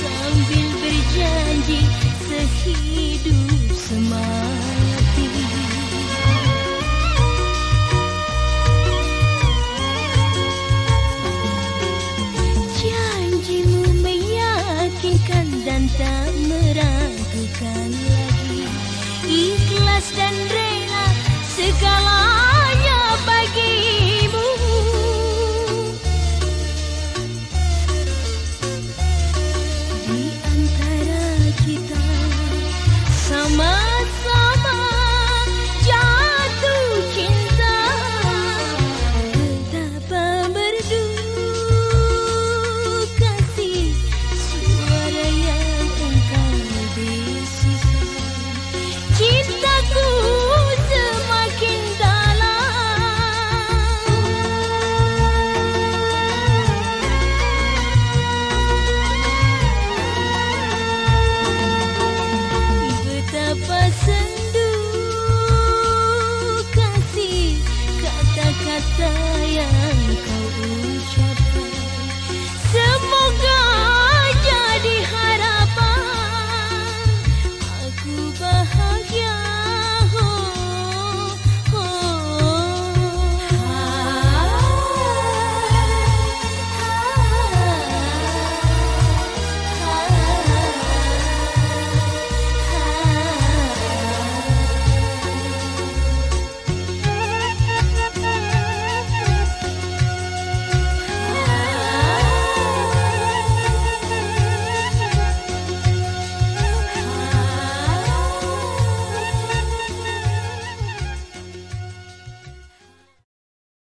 Sambil berjanji sehidup semati. Janjimu meyakinkan dan tak meragukan lagi kata yang kau ucapkan.